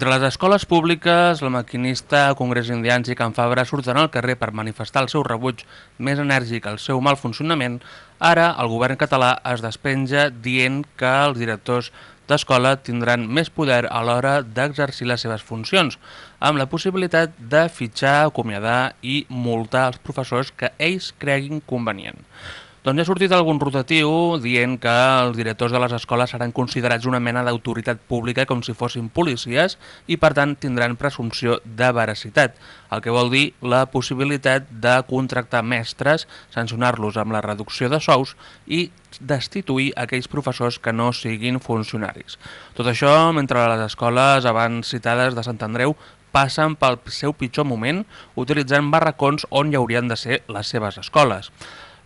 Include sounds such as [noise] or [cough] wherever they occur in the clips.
Mentre les escoles públiques, la maquinista, Congrés Indians i Can Fabra surten al carrer per manifestar el seu rebuig més enèrgic al seu mal funcionament, ara el govern català es despenja dient que els directors d'escola tindran més poder a l'hora d'exercir les seves funcions, amb la possibilitat de fitxar, acomiadar i multar els professors que ells creguin convenient. Doncs ha sortit algun rotatiu dient que els directors de les escoles seran considerats una mena d'autoritat pública com si fossin policies i per tant tindran presumpció de veracitat, el que vol dir la possibilitat de contractar mestres, sancionar-los amb la reducció de sous i destituir aquells professors que no siguin funcionaris. Tot això mentre les escoles abans citades de Sant Andreu passen pel seu pitjor moment utilitzant barracons on hi haurien de ser les seves escoles.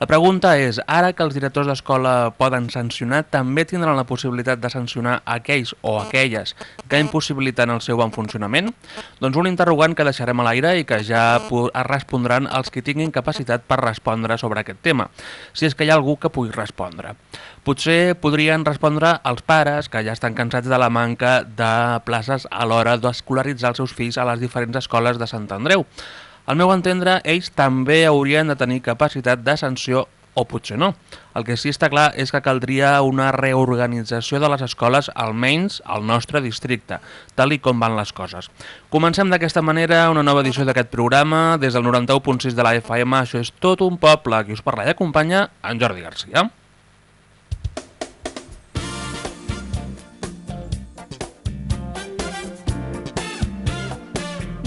La pregunta és, ara que els directors d'escola poden sancionar, també tindran la possibilitat de sancionar aquells o aquelles que impossibiliten el seu bon funcionament? Doncs un interrogant que deixarem a l'aire i que ja respondran els que tinguin capacitat per respondre sobre aquest tema, si és que hi ha algú que pugui respondre. Potser podrien respondre els pares que ja estan cansats de la manca de places a l'hora d'escolaritzar els seus fills a les diferents escoles de Sant Andreu. Al meu entendre, ells també haurien de tenir capacitat de sanció o potser no. El que sí està clar és que caldria una reorganització de les escoles, almenys al nostre districte, tal i com van les coses. Comencem d'aquesta manera una nova edició d'aquest programa. Des del 91.6 de la FM, això és tot un poble. Qui us parla i acompanya, en Jordi Garcia.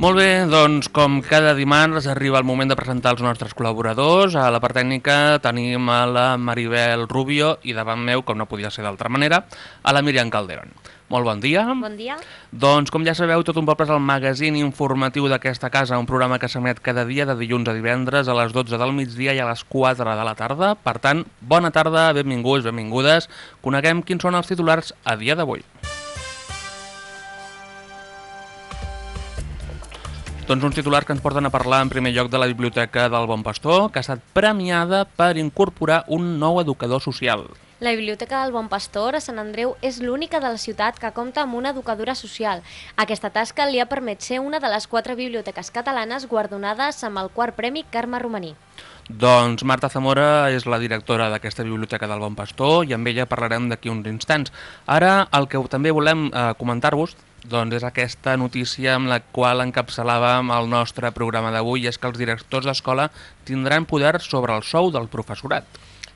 Molt bé, doncs com cada dimarts arriba el moment de presentar els nostres col·laboradors. A la part tècnica tenim a la Maribel Rubio i davant meu, com no podia ser d'altra manera, a la Miriam Calderón. Molt bon dia. Bon dia. Doncs, com ja sabeu, Tot un poble és el magazín informatiu d'aquesta casa, un programa que s'emet cada dia de dilluns a divendres a les 12 del migdia i a les 4 de la tarda. Per tant, bona tarda, benvinguts, benvingudes. Coneguem quins són els titulars a dia d'avui. Doncs uns titulars que ens porten a parlar en primer lloc de la Biblioteca del Bon Pastor, que ha estat premiada per incorporar un nou educador social. La Biblioteca del Bon Pastor a Sant Andreu és l'única de la ciutat que compta amb una educadora social. Aquesta tasca li ha permet ser una de les quatre biblioteques catalanes guardonades amb el quart premi Carme Romaní. Doncs Marta Zamora és la directora d'aquesta Biblioteca del Bon Pastor i amb ella parlarem d'aquí uns instants. Ara el que també volem eh, comentar-vos doncs és aquesta notícia amb la qual encapçalàvem el nostre programa d'avui, és que els directors d'escola tindran poder sobre el sou del professorat.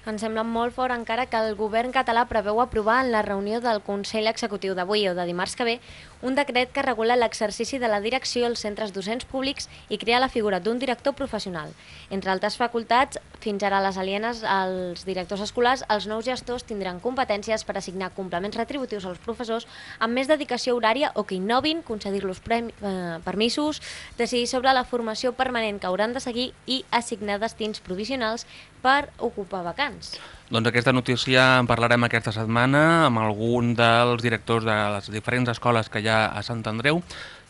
Ens sembla molt fort encara que el govern català preveu aprovar en la reunió del Consell Executiu d'avui o de dimarts que ve un decret que regula l'exercici de la direcció als centres docents públics i crea la figura d'un director professional. Entre altres facultats, fins ara les alienes als directors escolars, els nous gestors tindran competències per assignar complements retributius als professors amb més dedicació horària o que innovin, concedir-los eh, permisos, decidir sobre la formació permanent que hauran de seguir i assignar destins provisionals per ocupar vacants. Doncs aquesta notícia en parlarem aquesta setmana amb algun dels directors de les diferents escoles que hi ha a Sant Andreu.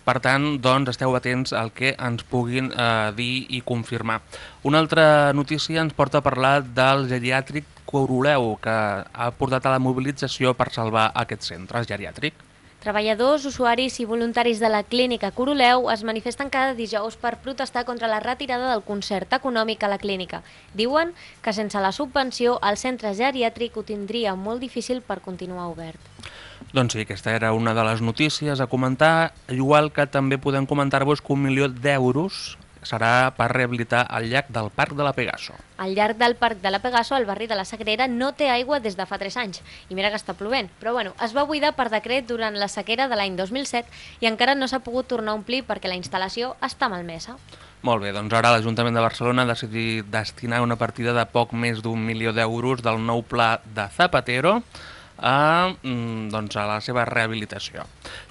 Per tant, doncs, esteu atents al que ens puguin eh, dir i confirmar. Una altra notícia ens porta a parlar del geriàtric Coroleu, que ha portat a la mobilització per salvar aquest centre geriàtric. Treballadors, usuaris i voluntaris de la clínica Coroleu es manifesten cada dijous per protestar contra la retirada del concert econòmic a la clínica. Diuen que sense la subvenció el centre geriàtric ho tindria molt difícil per continuar obert. Doncs sí, aquesta era una de les notícies a comentar, igual que també podem comentar-vos que un milió d'euros serà per rehabilitar el llac del Parc de la Pegaso. Al llarg del Parc de la Pegaso, el barri de la Sagrera no té aigua des de fa 3 anys, i mira que està plovent, però bueno, es va buidar per decret durant la sequera de l'any 2007 i encara no s'ha pogut tornar a omplir perquè la instal·lació està malmesa. Molt bé, doncs ara l'Ajuntament de Barcelona ha decidit destinar una partida de poc més d'un milió d'euros del nou pla de Zapatero a, mm, doncs a la seva rehabilitació.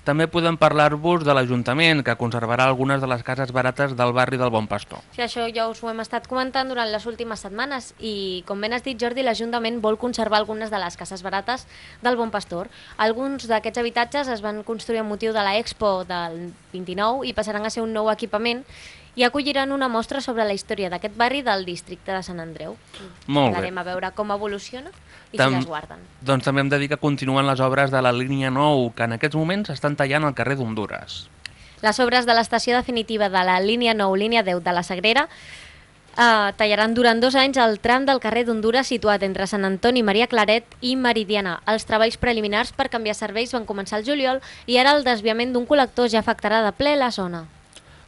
També podem parlar-vos de l'Ajuntament, que conservarà algunes de les cases barates del barri del Bon Pastor. Sí, això ja us ho hem estat comentant durant les últimes setmanes i, com ben has dit, Jordi, l'Ajuntament vol conservar algunes de les cases barates del Bon Pastor. Alguns d'aquests habitatges es van construir amb motiu de la Expo del 29 i passaran a ser un nou equipament i acolliran una mostra sobre la història d'aquest barri del districte de Sant Andreu. Molt bé. Anarem a veure com evoluciona i Tam- si les guarden. Doncs també hem de dir que continuen les obres de la línia 9, que en aquests moments estan tallant al carrer d'Honduras. Les obres de l'estació definitiva de la línia 9, línia 10 de la Sagrera eh, tallaran durant dos anys el tram del carrer d'Honduras situat entre Sant Antoni, Maria Claret i Meridiana. Els treballs preliminars per canviar serveis van començar el juliol i ara el desviament d'un col·lector ja afectarà de ple la zona.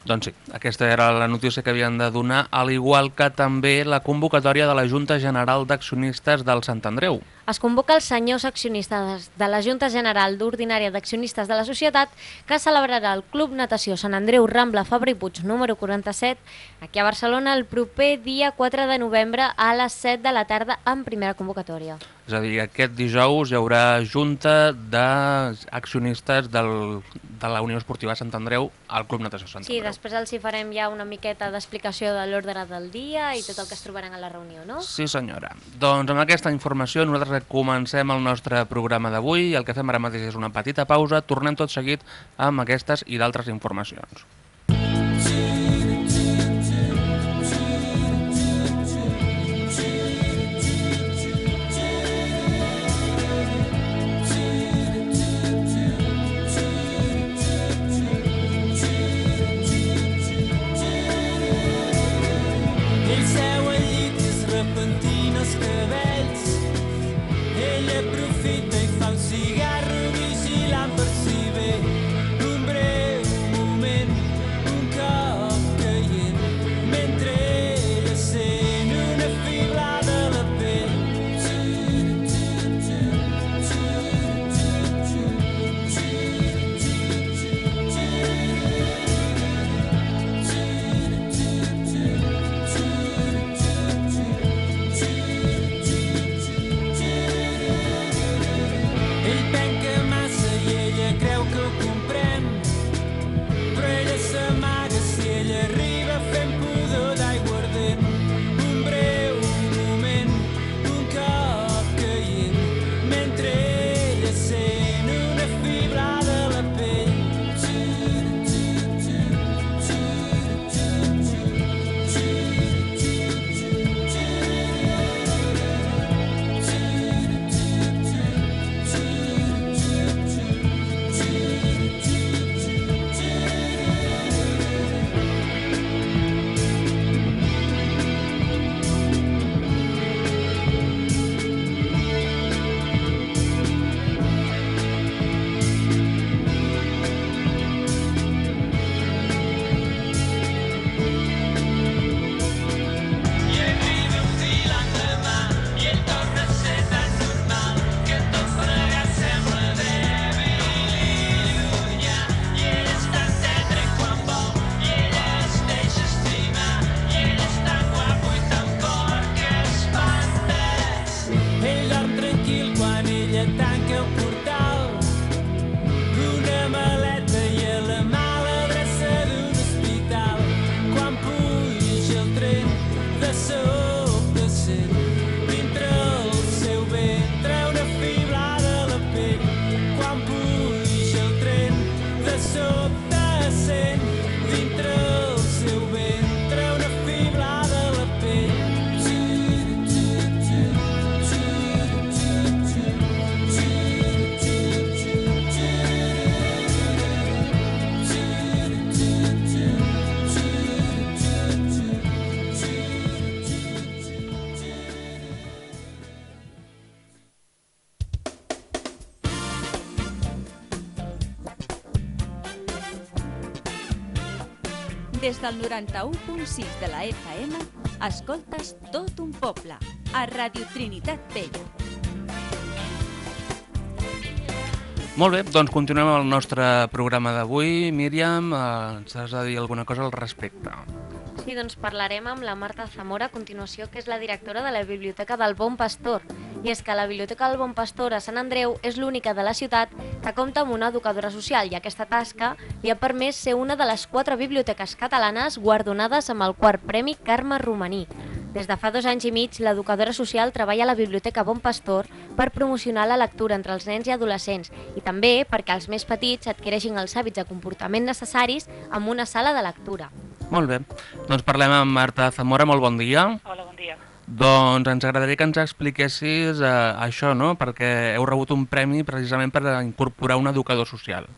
Doncs sí, aquesta era la notícia que havien de donar, al igual que també la convocatòria de la Junta General d'Accionistes del Sant Andreu. Es convoca els senyors accionistes de la Junta General d'Ordinària d'Accionistes de la Societat que celebrarà el Club Natació Sant Andreu Rambla Fabra i Puig número 47 aquí a Barcelona el proper dia 4 de novembre a les 7 de la tarda en primera convocatòria. És a dir, aquest dijous hi haurà Junta d'accionistes del, de la Unió Esportiva Sant Andreu al Club Natació Sant Sí, Andreu. després els hi farem ja una miqueta d'explicació de l'ordre del dia i tot el que es trobaran a la reunió, no? Sí, senyora. Doncs amb aquesta informació nosaltres comencem el nostre programa d'avui el que fem ara mateix és una petita pausa. Tornem tot seguit amb aquestes i d'altres informacions. Des del 91.6 de la FM, escoltes tot un poble, a Radio Trinitat Vella. Molt bé, doncs continuem amb el nostre programa d'avui. Míriam, eh, ens has de dir alguna cosa al respecte. Sí, doncs parlarem amb la Marta Zamora a continuació, que és la directora de la Biblioteca del Bon Pastor. I és que la Biblioteca del Bon Pastor a Sant Andreu és l'única de la ciutat que compta amb una educadora social i aquesta tasca li ha permès ser una de les quatre biblioteques catalanes guardonades amb el quart Premi Carme Romaní. Des de fa dos anys i mig, l'educadora social treballa a la Biblioteca Bon Pastor per promocionar la lectura entre els nens i adolescents i també perquè els més petits adquireixin els hàbits de comportament necessaris amb una sala de lectura. Molt bé. Doncs parlem amb Marta Zamora, molt bon dia. Hola, bon dia. Doncs ens agradaria que ens expliquessis eh, això, no? Perquè heu rebut un premi precisament per incorporar un educador social.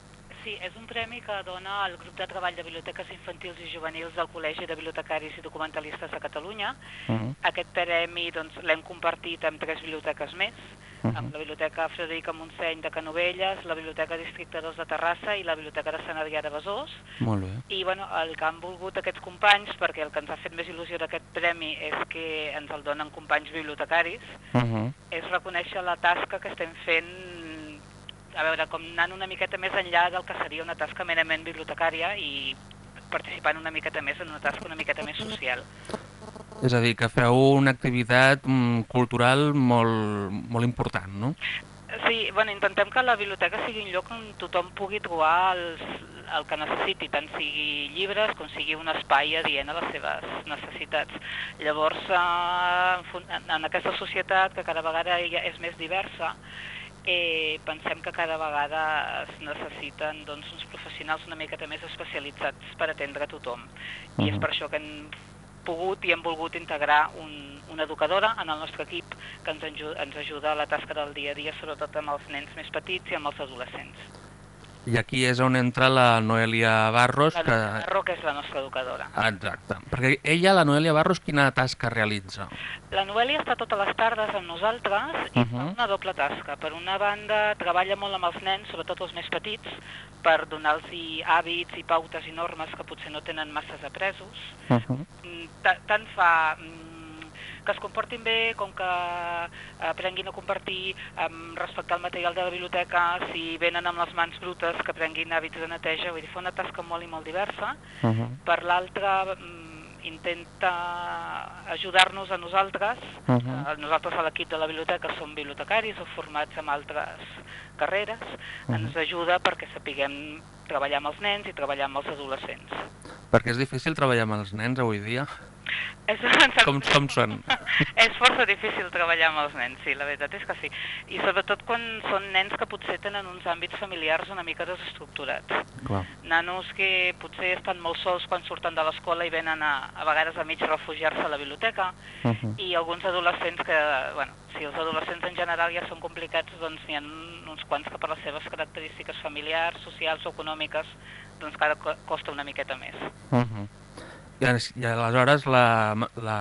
Sí, és un premi que dona el grup de treball de biblioteques infantils i juvenils del Col·legi de Bibliotecaris i Documentalistes de Catalunya. Uh -huh. Aquest premi doncs, l'hem compartit amb tres biblioteques més, Uh -huh. amb la Biblioteca Frederica Montseny de Canovelles, la Biblioteca Districte 2 de Terrassa i la Biblioteca de Sant Adrià de Besòs. Molt bé. I bueno, el que han volgut aquests companys, perquè el que ens ha fet més il·lusió d'aquest premi és que ens el donen companys bibliotecaris, Uh -huh. és reconèixer la tasca que estem fent a veure, com anant una miqueta més enllà del que seria una tasca merament bibliotecària i participant una miqueta més en una tasca una miqueta més social. És a dir, que feu una activitat mm, cultural molt, molt important, no? Sí, bueno, intentem que la biblioteca sigui un lloc on tothom pugui trobar els, el que necessiti, tant sigui llibres com sigui un espai adient a les seves necessitats. Llavors, eh, en en, aquesta societat que cada vegada ja és més diversa, eh, pensem que cada vegada es necessiten doncs, uns professionals una miqueta més especialitzats per atendre a tothom. I és per això que hem pogut i hem volgut integrar un, una educadora en el nostre equip que ens, ens ajuda a la tasca del dia a dia, sobretot amb els nens més petits i amb els adolescents. I aquí és on entra la Noelia Barros, La que... Garro, que és la nostra educadora. Exacte. Perquè ella, la Noelia Barros, quina tasca realitza? La Noelia està totes les tardes amb nosaltres i Mhm. fa una doble tasca. Per una banda, treballa molt amb els nens, sobretot els més petits, per donar-los hàbits i pautes i normes que potser no tenen masses apresos. Uh -huh. Mm, ta- Tant fa mm, que es comportin bé com que aprenguin a compartir, um, respectar el material de la biblioteca, si venen amb les mans brutes, que aprenguin hàbits de neteja, vull dir, fa una tasca molt i molt diversa. Uh -huh. Per l'altra, mm, intenta ajudar-nos a nosaltres. Uh -huh. Eh, Nosaltres a l'equip de la biblioteca som bibliotecaris o formats en altres carreres. Ens ajuda perquè sapiguem treballar amb els nens i treballar amb els adolescents. Perquè és difícil treballar amb els nens avui dia. És, Com, com són? [laughs] és força difícil treballar amb els nens, sí, la veritat és que sí. I sobretot quan són nens que potser tenen uns àmbits familiars una mica desestructurats. Clar. Nanos que potser estan molt sols quan surten de l'escola i venen a, a vegades a mig refugiar-se a la biblioteca, Uh -huh. i alguns adolescents que, bueno, si els adolescents en general ja són complicats, doncs n'hi ha uns quants que per les seves característiques familiars, socials o econòmiques, doncs cada co- costa una miqueta més. Uh -huh. I, I aleshores la, la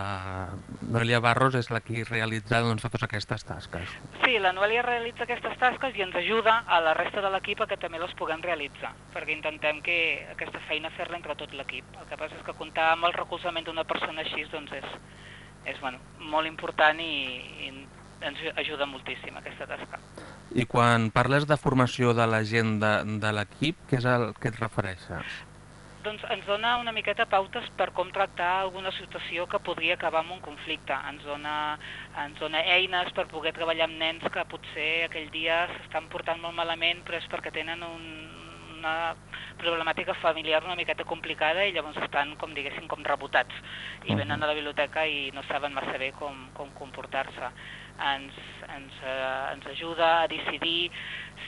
Noelia Barros és la que realitza doncs, totes aquestes tasques. Sí, la Noelia realitza aquestes tasques i ens ajuda a la resta de l'equip a que també les puguem realitzar, perquè intentem que aquesta feina fer-la entre tot l'equip. El que passa és que comptar amb el recolzament d'una persona així doncs és, és bueno, molt important i, i ens ajuda moltíssim aquesta tasca. I quan parles de formació de la gent de, de l'equip, què és el que et refereixes? Doncs ens dona una miqueta pautes per com tractar alguna situació que podria acabar amb un conflicte. Ens dona, ens dona eines per poder treballar amb nens que potser aquell dia s'estan portant molt malament, però és perquè tenen un, una problemàtica familiar una miqueta complicada i llavors estan, com diguéssim, com rebotats. I venen a la biblioteca i no saben massa bé com, com comportar-se. Ens, ens, eh, ens ajuda a decidir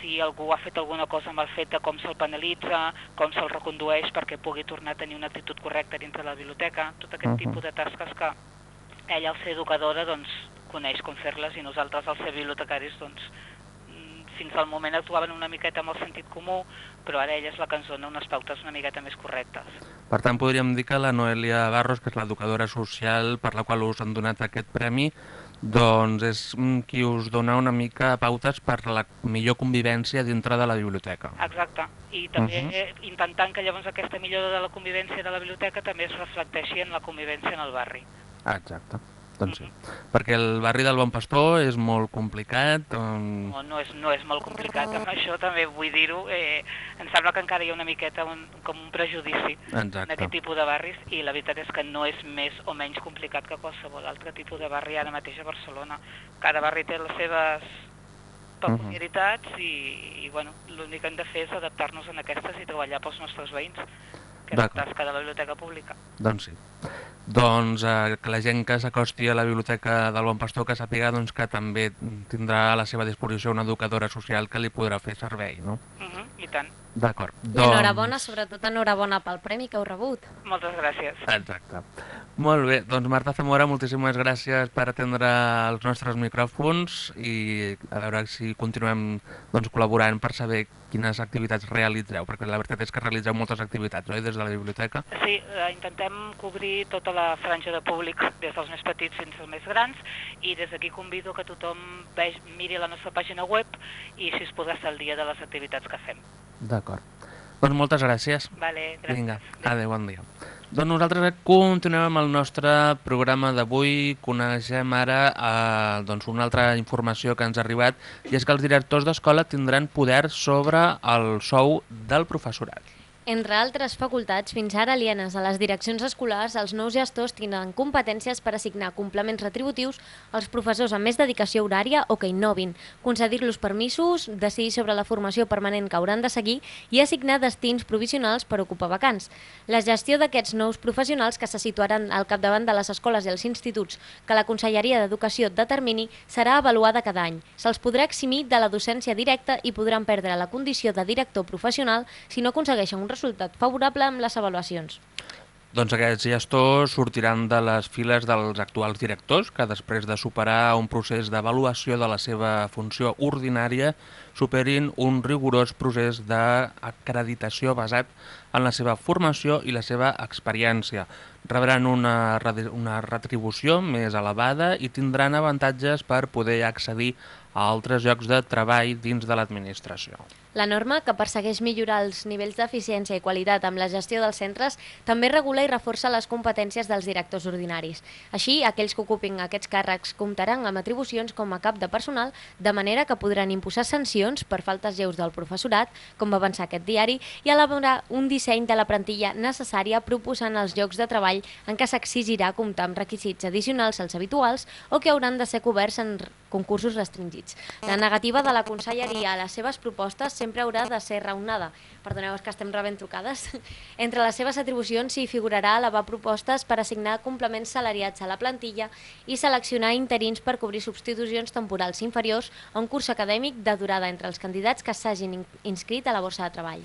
si algú ha fet alguna cosa amb el fet de com se'l penalitza, com se'l recondueix perquè pugui tornar a tenir una actitud correcta dintre la biblioteca, tot aquest Mhm. tipus de tasques que ella, al ser educadora, doncs, coneix com fer-les i nosaltres, al ser bibliotecaris, doncs, mm, fins al moment actuaven una miqueta amb el sentit comú, però ara ella és la que ens dona unes pautes una miqueta més correctes. Per tant, podríem dir que la Noelia Barros, que és l'educadora social per la qual us han donat aquest premi, doncs és qui us dona una mica pautes per la millor convivència dintre de la biblioteca. Exacte. I també Mhm. eh, intentant que llavors aquesta millora de la convivència de la biblioteca també es reflecteixi en la convivència en el barri. Exacte. Doncs sí. Perquè el barri del Bon Pastor és molt complicat. Um... No, no, és, no és molt complicat, amb això també vull dir-ho. Eh, em sembla que encara hi ha una miqueta un, com un prejudici en Exacte. aquest tipus de barris i la veritat és que no és més o menys complicat que qualsevol altre tipus de barri ara mateix a Barcelona. Cada barri té les seves peculiaritats i, i bueno, l'únic que hem de fer és adaptar-nos a aquestes i treballar pels nostres veïns, que és la tasca de la biblioteca pública. Doncs sí. Doncs eh, que la gent que s'acosti a la biblioteca del Bon Pastor que sàpiga doncs, que també tindrà a la seva disposició una educadora social que li podrà fer servei, no? Uh -huh, I tant. D'acord. I enhorabona, sobretot enhorabona pel premi que heu rebut. Moltes gràcies. Exacte. Molt bé, doncs Marta Zamora, moltíssimes gràcies per atendre els nostres micròfons i a veure si continuem doncs, col·laborant per saber quines activitats realitzeu, perquè la veritat és que realitzeu moltes activitats, oi, des de la biblioteca? Sí, eh, intentem cobrir tota la franja de públic, des dels més petits fins als més grans, i des d'aquí convido que tothom vegi, miri la nostra pàgina web i si es podrà estar al dia de les activitats que fem. D'acord. Doncs moltes gràcies. Vale, gràcies. Vinga, adéu, bon dia. Doncs nosaltres continuem amb el nostre programa d'avui. Coneixem ara eh, doncs una altra informació que ens ha arribat i és que els directors d'escola tindran poder sobre el sou del professorat. Entre altres facultats, fins ara alienes a les direccions escolars, els nous gestors tindran competències per assignar complements retributius als professors amb més dedicació horària o que innovin, concedir-los permisos, decidir sobre la formació permanent que hauran de seguir i assignar destins provisionals per ocupar vacants. La gestió d'aquests nous professionals que se situaran al capdavant de les escoles i els instituts que la Conselleria d'Educació determini serà avaluada cada any. Se'ls podrà eximir de la docència directa i podran perdre la condició de director professional si no aconsegueixen un resultat favorable amb les avaluacions. Doncs aquests gestors sortiran de les files dels actuals directors que després de superar un procés d'avaluació de la seva funció ordinària superin un rigorós procés d'acreditació basat en la seva formació i la seva experiència. Rebran una, una retribució més elevada i tindran avantatges per poder accedir a altres llocs de treball dins de l'administració. La norma, que persegueix millorar els nivells d'eficiència i qualitat amb la gestió dels centres, també regula i reforça les competències dels directors ordinaris. Així, aquells que ocupin aquests càrrecs comptaran amb atribucions com a cap de personal, de manera que podran imposar sancions per faltes lleus del professorat, com va avançar aquest diari, i elaborar un disseny de la plantilla necessària proposant els llocs de treball en què s'exigirà comptar amb requisits addicionals als habituals o que hauran de ser coberts en concursos restringits. La negativa de la conselleria a les seves propostes sempre haurà de ser raonada. Perdoneu, és que estem rebent trucades. [laughs] Entre les seves atribucions s'hi figurarà elevar propostes per assignar complements salariats a la plantilla i seleccionar interins per cobrir substitucions temporals inferiors a un curs acadèmic de durada entre els candidats que s'hagin in- inscrit a la borsa de treball.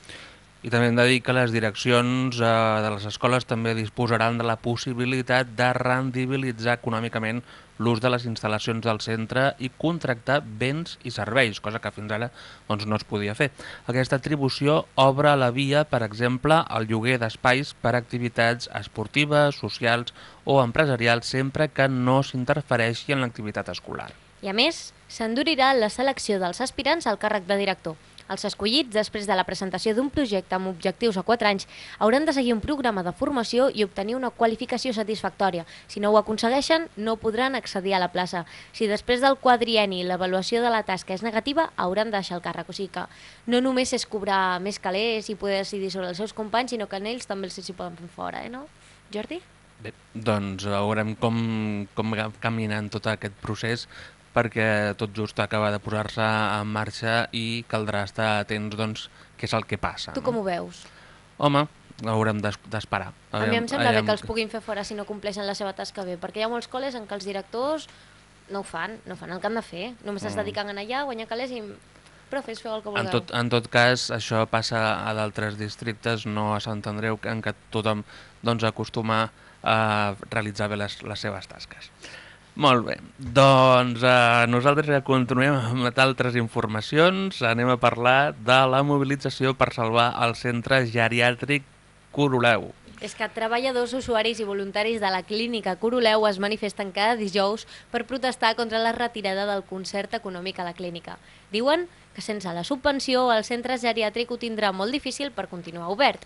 I també hem de dir que les direccions eh, de les escoles també disposaran de la possibilitat de rendibilitzar econòmicament l'ús de les instal·lacions del centre i contractar béns i serveis, cosa que fins ara doncs, no es podia fer. Aquesta atribució obre la via, per exemple, al lloguer d'espais per activitats esportives, socials o empresarials, sempre que no s'interfereixi en l'activitat escolar. I a més, s'endurirà la selecció dels aspirants al càrrec de director. Els escollits, després de la presentació d'un projecte amb objectius a 4 anys, hauran de seguir un programa de formació i obtenir una qualificació satisfactòria. Si no ho aconsegueixen, no podran accedir a la plaça. Si després del quadrieni l'avaluació de la tasca és negativa, hauran de deixar el càrrec. O sigui que no només és cobrar més calés i poder decidir sobre els seus companys, sinó que en ells també els s'hi poden fer fora, eh, no? Jordi? Bé, doncs veurem com, com caminant tot aquest procés perquè tot just acaba de posar-se en marxa i caldrà estar atents doncs, què és el que passa. Tu com ho veus? Home, haurem d'es- d'esperar. A mi em sembla bé que els puguin fer fora si no compleixen la seva tasca bé, perquè hi ha molts col·les en què els directors no ho fan, no fan el que han de fer, només es Mm. dediquen a allà, guanyar calés i... Profes, feu el que En vulgueu. tot, en tot cas, això passa a d'altres districtes, no a Sant Andreu, en què tothom doncs, acostuma a realitzar bé les, les seves tasques. Molt bé, doncs eh, nosaltres ja continuem amb altres informacions. Anem a parlar de la mobilització per salvar el centre geriàtric Coroleu. És que treballadors, usuaris i voluntaris de la clínica Coroleu es manifesten cada dijous per protestar contra la retirada del concert econòmic a la clínica. Diuen que sense la subvenció el centre geriàtric ho tindrà molt difícil per continuar obert.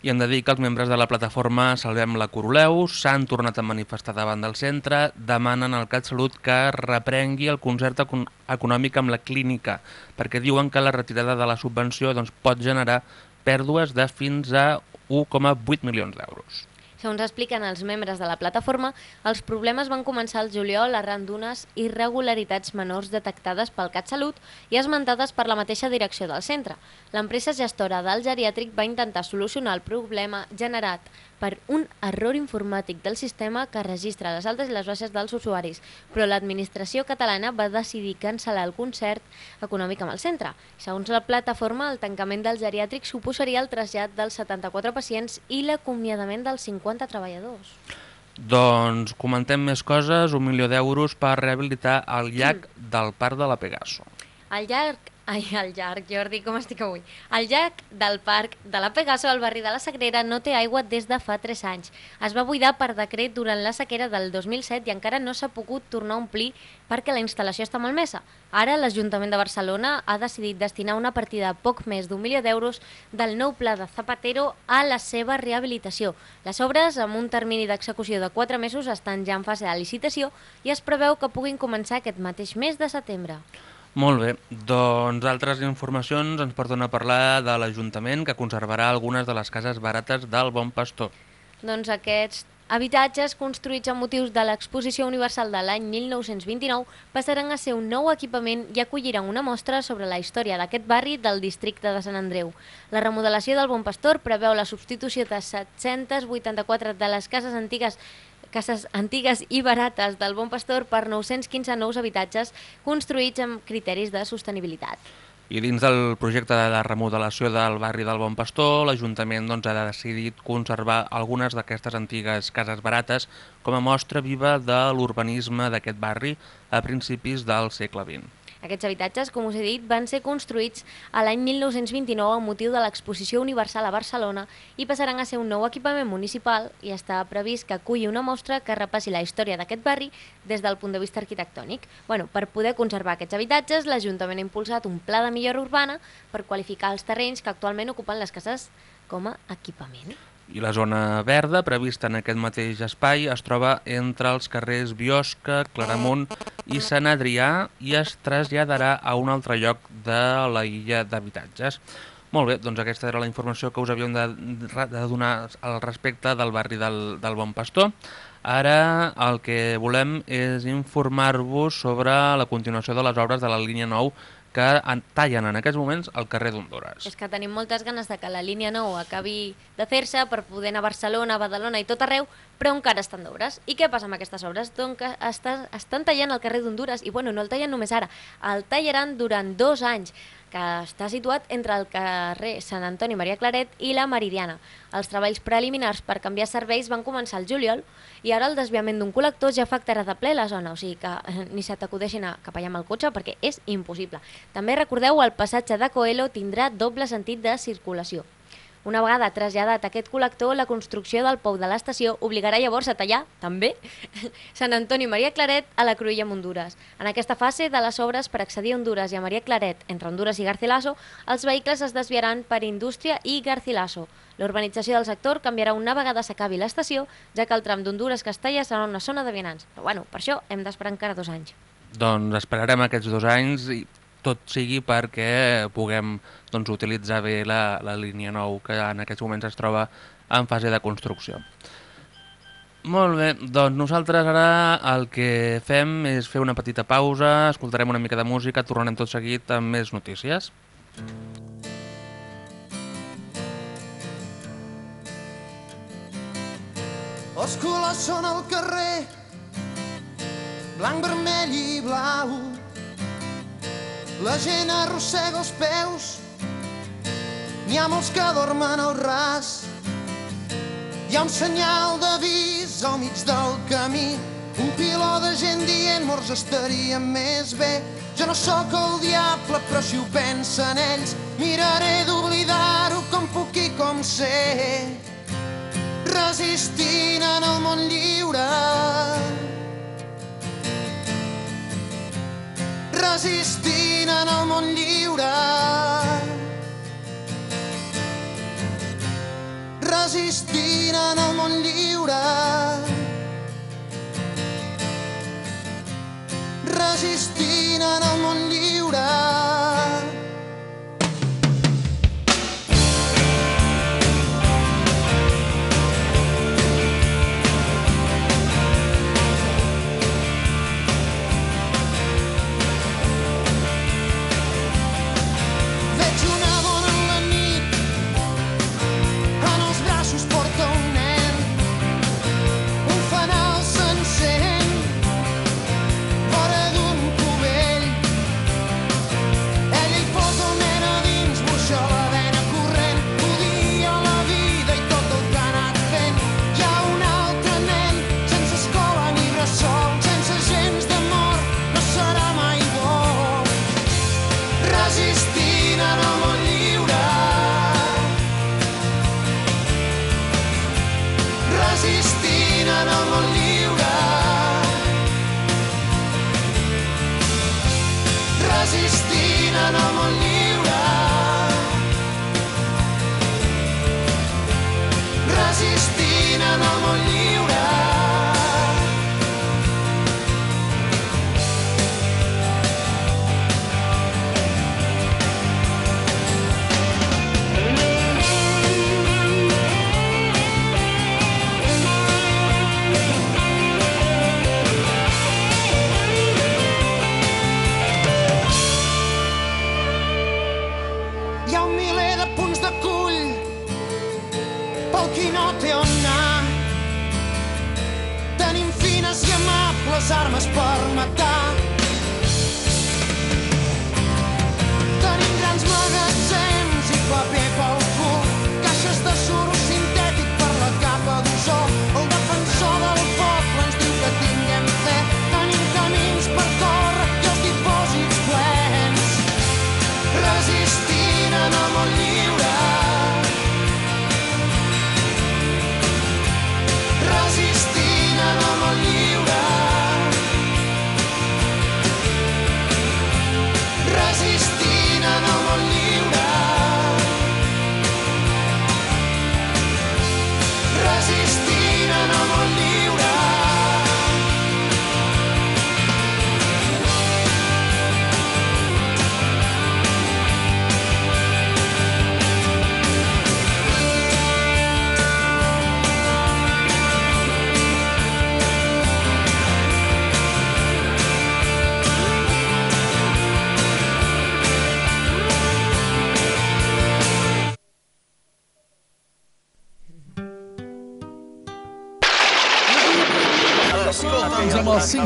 I hem de dir que els membres de la plataforma Salvem la Coroleu s'han tornat a manifestar davant del centre, demanen al CatSalut que reprengui el concert econ econòmic amb la clínica, perquè diuen que la retirada de la subvenció doncs, pot generar pèrdues de fins a 1,8 milions d'euros. Segons expliquen els membres de la plataforma, els problemes van començar al juliol arran d'unes irregularitats menors detectades pel CatSalut i esmentades per la mateixa direcció del centre. L'empresa gestora del geriàtric va intentar solucionar el problema generat per un error informàtic del sistema que registra les altes i les baixes dels usuaris, però l'administració catalana va decidir cancel·lar el concert econòmic amb el centre. Segons la plataforma, el tancament del geriàtric suposaria el trasllat dels 74 pacients i l'acomiadament dels 50 treballadors. Doncs comentem més coses, un milió d'euros per rehabilitar el llac del Parc de la Pegaso. Al llarg, ai, al llarg, Jordi, com estic avui? Al llarg del parc de la Pegaso, al barri de la Sagrera, no té aigua des de fa 3 anys. Es va buidar per decret durant la sequera del 2007 i encara no s'ha pogut tornar a omplir perquè la instal·lació està malmesa. Ara l'Ajuntament de Barcelona ha decidit destinar una partida de poc més d'un milió d'euros del nou pla de Zapatero a la seva rehabilitació. Les obres, amb un termini d'execució de 4 mesos, estan ja en fase de licitació i es preveu que puguin començar aquest mateix mes de setembre. Molt bé, doncs altres informacions ens porten a parlar de l'Ajuntament que conservarà algunes de les cases barates del Bon Pastor. Doncs aquests habitatges construïts amb motius de l'Exposició Universal de l'any 1929 passaran a ser un nou equipament i acolliran una mostra sobre la història d'aquest barri del districte de Sant Andreu. La remodelació del Bon Pastor preveu la substitució de 784 de les cases antigues cases antigues i barates del Bon Pastor per 915 nous habitatges construïts amb criteris de sostenibilitat. I dins del projecte de la remodelació del barri del Bon Pastor, l'Ajuntament doncs, ha decidit conservar algunes d'aquestes antigues cases barates com a mostra viva de l'urbanisme d'aquest barri a principis del segle XX. Aquests habitatges, com us he dit, van ser construïts a l'any 1929 amb motiu de l'Exposició Universal a Barcelona i passaran a ser un nou equipament municipal i està previst que aculli una mostra que repassi la història d'aquest barri des del punt de vista arquitectònic. Bueno, per poder conservar aquests habitatges, l'Ajuntament ha impulsat un pla de millora urbana per qualificar els terrenys que actualment ocupen les cases com a equipament. I la zona verda, prevista en aquest mateix espai, es troba entre els carrers Biosca, Claramunt i Sant Adrià i es traslladarà a un altre lloc de la illa d'habitatges. Molt bé, doncs aquesta era la informació que us havíem de, de donar al respecte del barri del, del Bon Pastor. Ara el que volem és informar-vos sobre la continuació de les obres de la línia 9 que en- tallen en aquests moments al carrer d'Honduras. És que tenim moltes ganes de que la línia 9 acabi de fer-se per poder anar a Barcelona, a Badalona i tot arreu, però encara estan d'obres. I què passa amb aquestes obres? Doncs que està, estan tallant el carrer d'Honduras i bueno, no el tallen només ara, el tallaran durant dos anys que està situat entre el carrer Sant Antoni Maria Claret i la Meridiana. Els treballs preliminars per canviar serveis van començar el juliol i ara el desviament d'un col·lector ja afectarà de ple la zona, o sigui que eh, ni se t'acudeixin cap allà amb el cotxe perquè és impossible. També recordeu, el passatge de Coelho tindrà doble sentit de circulació. Una vegada traslladat aquest col·lector, la construcció del pou de l'estació obligarà llavors a tallar, també, [laughs] Sant Antoni Maria Claret a la Cruïlla amb Honduras. En aquesta fase de les obres per accedir a Honduras i a Maria Claret, entre Honduras i Garcilaso, els vehicles es desviaran per Indústria i Garcilaso. L'urbanització del sector canviarà una vegada s'acabi l'estació, ja que el tram d'Honduras-Castella serà una zona de vianants. Però bueno, per això hem d'esperar encara dos anys. Doncs esperarem aquests dos anys i tot sigui perquè puguem doncs, utilitzar bé la, la línia 9 que en aquests moments es troba en fase de construcció. Molt bé, doncs nosaltres ara el que fem és fer una petita pausa, escoltarem una mica de música, tornarem tot seguit amb més notícies. Els colors són al carrer, blanc, vermell i blau. La gent arrossega els peus, n'hi ha molts que dormen al ras. Hi ha un senyal d'avís al mig del camí, un piló de gent dient morts estaria més bé. Jo no sóc el diable, però si ho pensen ells, miraré d'oblidar-ho com puc i com sé resistint en el món lliure. Resistint en el món lliure. resistint en el món lliure. Resistint en el món lliure.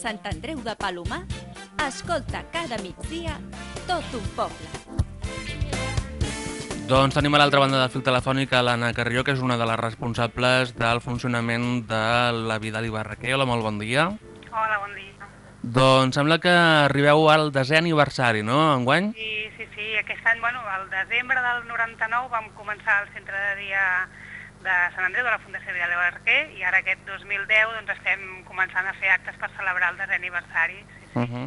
Sant Andreu de Palomar, escolta cada migdia tot un poble. Doncs tenim a l'altra banda del fil telefònic a l'Anna Carrió, que és una de les responsables del funcionament de la Vidal i Barraquer. Hola, molt bon dia. Hola, bon dia. Doncs sembla que arribeu al desè aniversari, no, enguany? Sí, sí, sí. Aquest any, bueno, al desembre del 99 vam començar el centre de dia de Sant Andreu de la Fundació Vidal Barquer i ara aquest 2010 doncs, estem començant a fer actes per celebrar el desè aniversari. Sí, sí. Uh -huh.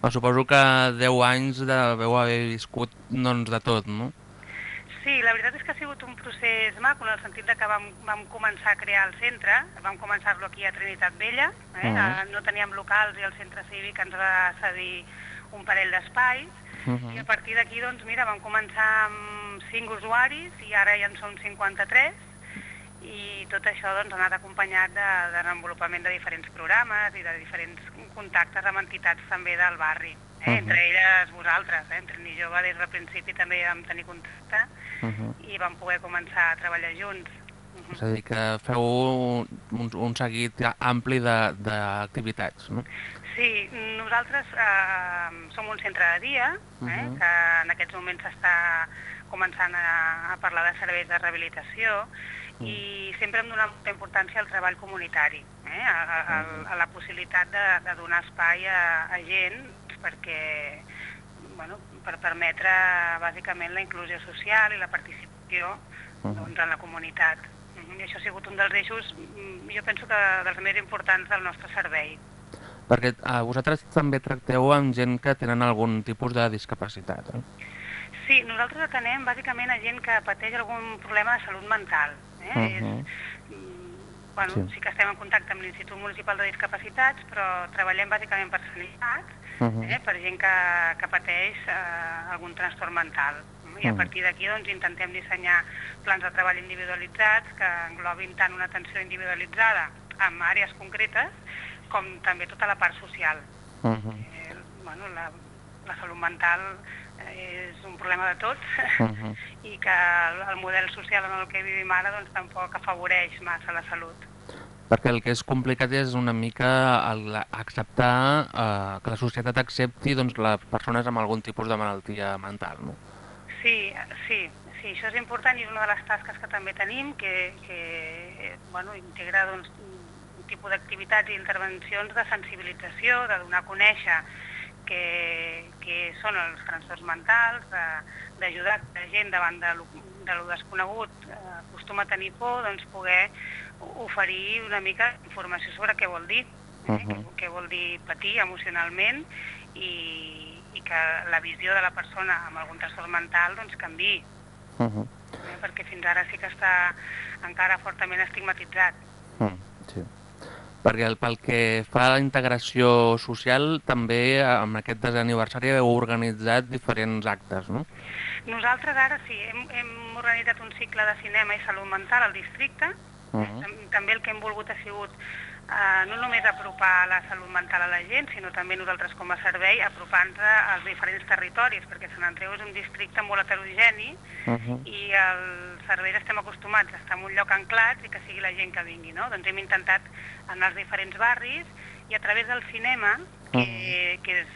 Però suposo que 10 anys deveu haver viscut doncs, de tot, no? Sí, la veritat és que ha sigut un procés maco en el sentit de que vam, vam començar a crear el centre, vam començar-lo aquí a Trinitat Vella, eh? Mhm. uh no teníem locals i el centre cívic ens va cedir un parell d'espais Uh i a partir d'aquí, doncs mira, vam començar amb 5 usuaris i ara ja en són 53 i tot això doncs, ha anat acompanyat de, de desenvolupament de diferents programes i de diferents contactes amb entitats també del barri. Eh? Mhm. Entre elles vosaltres, eh? entre ni jove des del principi també vam tenir contacte Uh -huh. i vam poder començar a treballar junts. És a dir, que feu un, un seguit ampli de- d'activitats, no? Sí, nosaltres eh, som un centre de dia, eh, Mhm. que en aquests moments s'està començant a, a parlar de serveis de rehabilitació i sempre hem donat molta importància al treball comunitari, eh, a, a, a- a la possibilitat de, de donar espai a, a gent perquè, bueno, per permetre bàsicament la inclusió social i la participació doncs, en la comunitat. Mhm, I això ha sigut un dels eixos, mm, jo penso que dels més importants del nostre servei. Perquè eh, vosaltres també tracteu amb gent que tenen algun tipus de discapacitat. Eh? Sí, nosaltres atenem bàsicament a gent que pateix algun problema de salut mental. Eh? Mhm. És, mm, bueno, Sí. sí. que estem en contacte amb l'Institut Municipal de Discapacitats, però treballem bàsicament per sanitat, Mhm. eh? per gent que, que pateix eh, algun trastorn mental. I a Mhm. partir d'aquí doncs, intentem dissenyar plans de treball individualitzats que englobin tant una atenció individualitzada amb àrees concretes com també tota la part social. Mhm. Eh, bueno, la, la salut mental és un problema de tots Mhm. [laughs] i que el, el model social en el que vivim ara doncs, tampoc afavoreix massa la salut. Perquè el que és complicat és una mica el, acceptar eh, que la societat accepti doncs, les persones amb algun tipus de malaltia mental. No? Sí, sí, sí, això és important i és una de les tasques que també tenim, que, que bueno, integra doncs, un tipus d'activitats i intervencions de sensibilització, de donar a conèixer que, que són els trastorns mentals, d'ajudar la gent davant de lo, de lo desconegut, eh, acostuma a tenir por, doncs poder oferir una mica informació sobre què vol dir, eh? Mhm. què, què vol dir patir emocionalment i, i que la visió de la persona amb algun trastorn mental doncs canvi, Mhm. eh? perquè fins ara sí que està encara fortament estigmatitzat. Mm, sí. Perquè el, pel que fa a la integració social, també eh, amb aquest desè aniversari heu organitzat diferents actes, no? Nosaltres ara sí, hem, hem organitzat un cicle de cinema i salut mental al districte. Mhm. Tam- També el que hem volgut ha sigut eh, no només apropar la salut mental a la gent, sinó també nosaltres com a servei apropar-nos als diferents territoris, perquè Sant Andreu és un districte molt heterogeni Mhm. i els serveis estem acostumats a estar en un lloc anclats i que sigui la gent que vingui, no? Doncs hem intentat anar als diferents barris i a través del cinema, que, que és,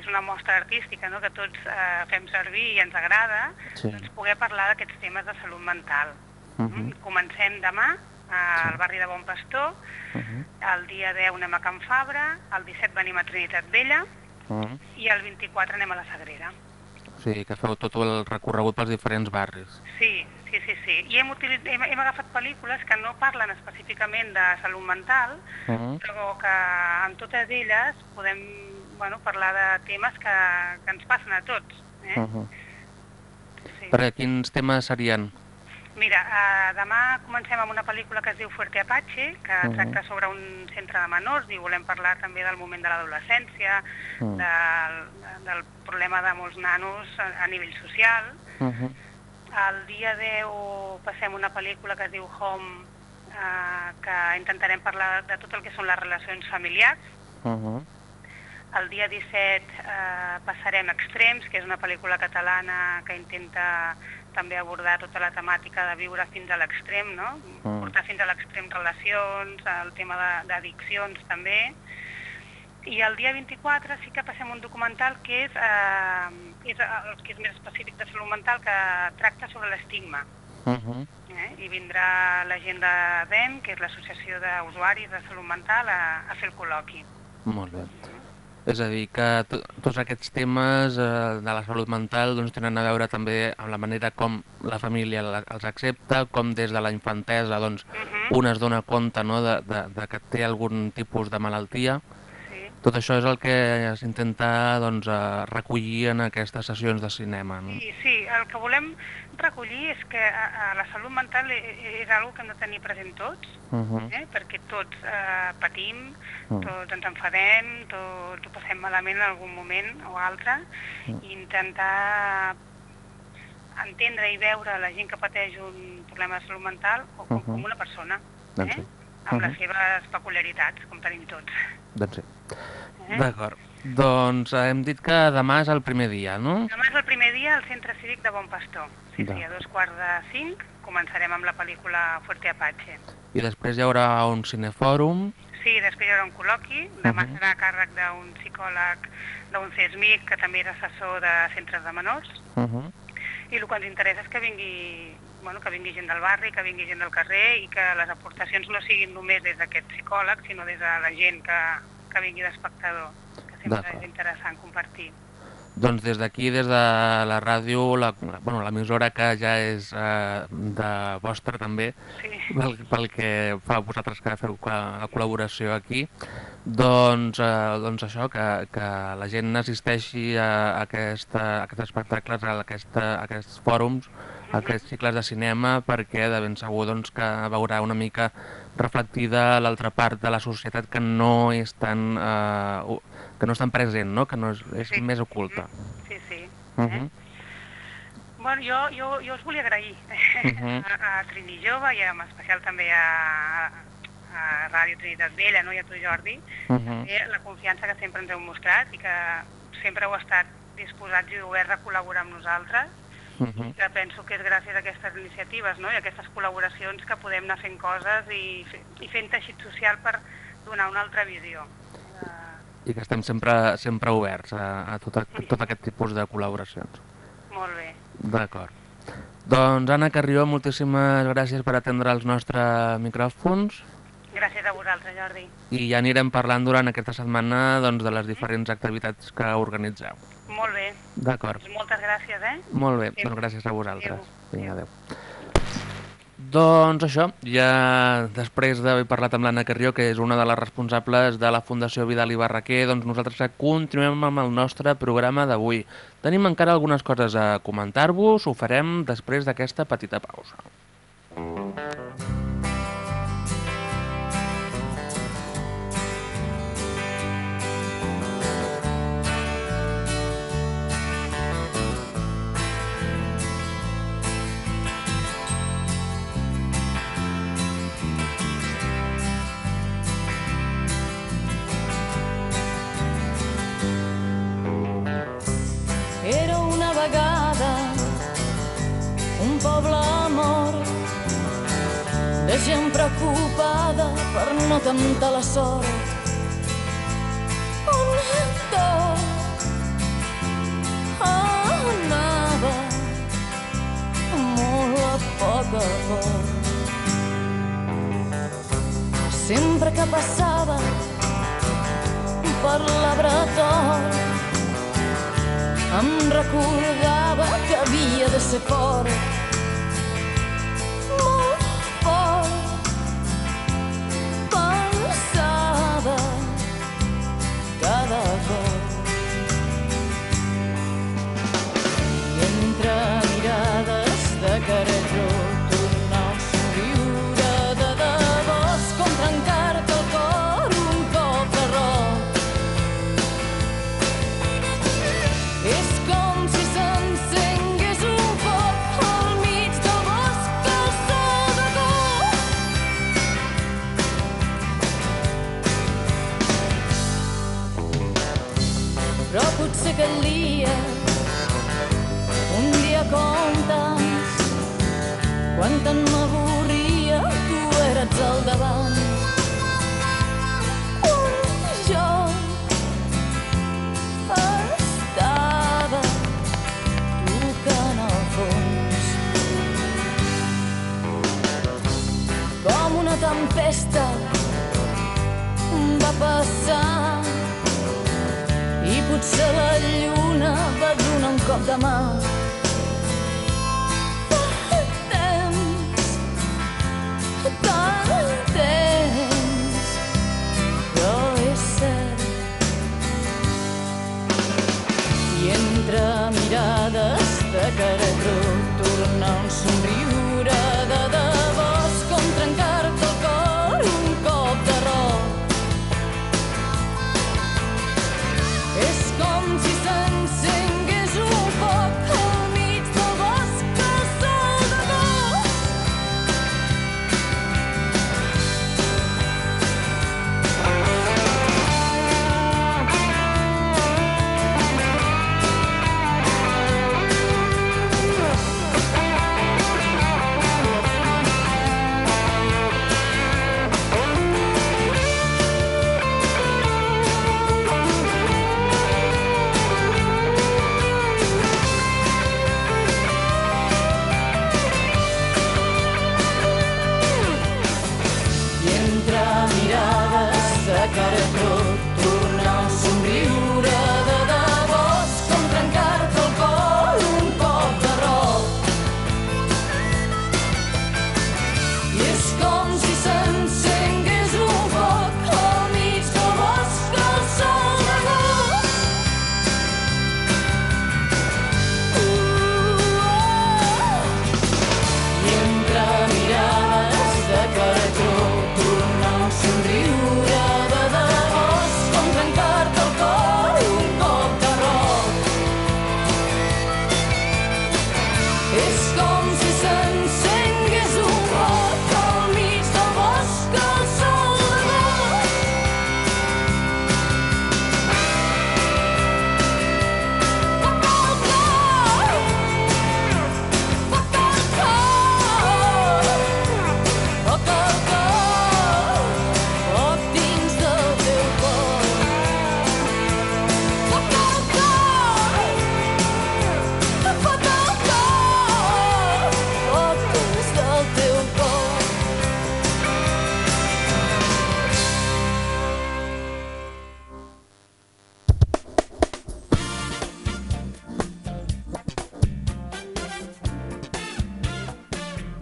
és una mostra artística no? que tots eh, fem servir i ens agrada, Sí. doncs poder parlar d'aquests temes de salut mental. Mhm. Comencem demà al barri de Bon Pastor, Mhm. el dia 10 anem a Can Fabra, el 17 venim a Trinitat Vella Mhm. i el 24 anem a la Sagrera. O sigui, que feu tot el recorregut pels diferents barris. Sí, sí. I hem, utilitzat, hem, hem agafat pel·lícules que no parlen específicament de salut mental, Mhm. però que en totes elles podem bueno, parlar de temes que, que ens passen a tots. Eh? Mhm. Sí. Perquè quins temes serien? Mira, uh, demà comencem amb una pel·lícula que es diu Fuerte Apache, que Mhm. tracta sobre un centre de menors i volem parlar també del moment de l'adolescència, Mhm. del, del problema de molts nanos a, a nivell social. Mhm. El dia 10 passem una pel·lícula que es diu Home, eh, que intentarem parlar de tot el que són les relacions familiars. Mhm. El dia 17 eh, passarem Extrems, que és una pel·lícula catalana que intenta també abordar tota la temàtica de viure fins a l'extrem, no? Mm. Portar fins a l'extrem relacions, el tema de- d'addiccions també. I el dia 24 sí que passem un documental que és, eh, és el que és més específic de salut mental, que tracta sobre l'estigma. Mhm. Eh? I vindrà la gent de DEM, que és l'Associació d'Usuaris de Salut Mental, a, a fer el col·loqui. Molt bé. És a dir, que to tots aquests temes eh, de la salut mental doncs, tenen a veure també amb la manera com la família la- els accepta, com des de la infantesa doncs, Mhm. un es dona compte no, de, de, de que té algun tipus de malaltia. Sí. Tot això és el que s'intenta doncs, eh, recollir en aquestes sessions de cinema. No? I sí, el que volem recollir és que a, a la salut mental e- és una que hem de tenir present tots, Uh -huh. eh? perquè tots eh, patim, Mm. tots ens enfadem, tots ho passem malament en algun moment o altre, Mm. i intentar entendre i veure la gent que pateix un problema de salut mental com, Mhm. com una persona, Doncs eh? sí. amb les Mhm. seves peculiaritats, com tenim tots. Doncs sí. Eh? D'acord. Doncs eh, hem dit que demà és el primer dia, no? Demà és el primer dia al Centre Cívic de Bon Pastor. Sí, sí, a dos quarts de cinc començarem amb la pel·lícula Fuerte Apache. I després hi haurà un cinefòrum. Sí, després hi haurà un col·loqui, demà Mhm. serà a càrrec d'un psicòleg d'un CESMIC, que també és assessor de centres de menors, Uh -huh. i el que ens interessa és que vingui, bueno, que vingui gent del barri, que vingui gent del carrer i que les aportacions no siguin només des d'aquest psicòleg, sinó des de la gent que, que vingui d'espectador, que sempre és interessant compartir. Doncs des d'aquí, des de la ràdio, la, bueno, l'emissora que ja és eh, de vostra també, Sí. pel, pel que fa vosaltres que feu la, la col·laboració aquí, doncs, eh, doncs això, que, que la gent assisteixi a, aquesta, a aquests espectacles, a, aquesta, a aquests fòrums, aquests cicles de cinema, perquè de ben segur doncs, que veurà una mica reflectida l'altra part de la societat que no és tan, eh, que no és tan present, no? que no és, és Sí. més oculta. Sí, sí. Uh -huh. Bueno, jo, jo, jo us volia agrair Mhm. [laughs] a, a Trini Jove i en especial també a, a Ràdio Trinitat Vella no? i a tu, Jordi, Uh -huh. també la confiança que sempre ens heu mostrat i que sempre heu estat disposats i oberts a col·laborar amb nosaltres Uh -huh. que penso que és gràcies a aquestes iniciatives no? i a aquestes col·laboracions que podem anar fent coses i, i fent teixit social per donar una altra visió. I que estem sempre, sempre oberts a, a tot, a, tot aquest tipus de col·laboracions. Molt bé. D'acord. Doncs Anna Carrió, moltíssimes gràcies per atendre els nostres micròfons Vosaltres, Jordi. i ja anirem parlant durant aquesta setmana doncs, de les diferents activitats que organitzeu. Molt bé. D'acord. Doncs moltes gràcies, eh? Molt bé, Adéu. doncs gràcies a vosaltres. Adéu. Vinga, adéu. Doncs això, ja després d'haver parlat amb l'Anna Carrió, que és una de les responsables de la Fundació Vidal i Barraquer, doncs nosaltres continuem amb el nostre programa d'avui. Tenim encara algunes coses a comentar-vos, ho farem després d'aquesta petita pausa. Era de gent preocupada per no temptar la sort. On tot anava molt a poc a poc. Sempre que passava per la bretol em recordava que havia de ser fort, tempesta va passar i potser la lluna va donar un cop de mà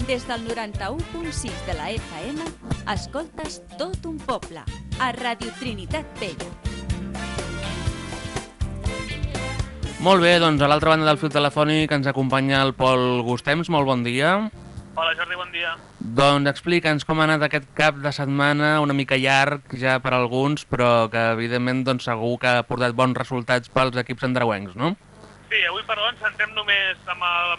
Des del 91.6 de la FM, escoltes tot un poble, a Radio Trinitat Vella. Molt bé, doncs a l'altra banda del fil telefònic ens acompanya el Pol Gustems. Molt bon dia. Hola Jordi, bon dia. Doncs explica'ns com ha anat aquest cap de setmana, una mica llarg ja per alguns, però que evidentment doncs, segur que ha portat bons resultats pels equips andreuencs, no? Sí, avui però ens centrem només amb el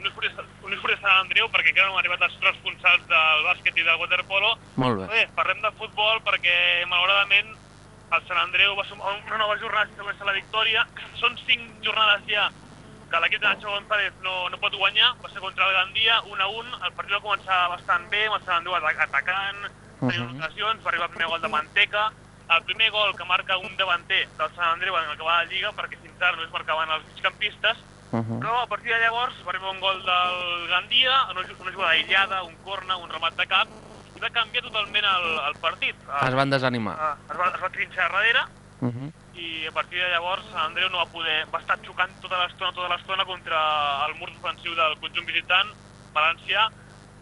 Unió Esportiva Sant Andreu perquè encara no han arribat els responsables del bàsquet i del waterpolo. Molt bé. Bé, parlem de futbol perquè malauradament el Sant Andreu va sumar una nova jornada sense la victòria. [clears throat] Són cinc jornades ja que l'equip de Nacho González no, no pot guanyar, va ser contra el Gandia, 1 a 1, el partit va començar bastant bé, amb el Sant Andreu ata- atacant, tenint Mhm. ocasions, va arribar el primer gol de Manteca, el primer gol que marca un davanter del Sant Andreu en acabar la Lliga, perquè fins ara només marcaven els migcampistes, Uh però a partir de llavors va arribar un gol del Gandia, una, ju- una jugada aïllada, un corna, un remat de cap, i va canviar totalment el, el partit. Es van desanimar. Ah, es, va, es va trinxar darrere, Uh -huh. i a partir de llavors Andreu no va poder, va estar xocant tota l'estona, tota l'estona contra el mur defensiu del conjunt visitant valencià,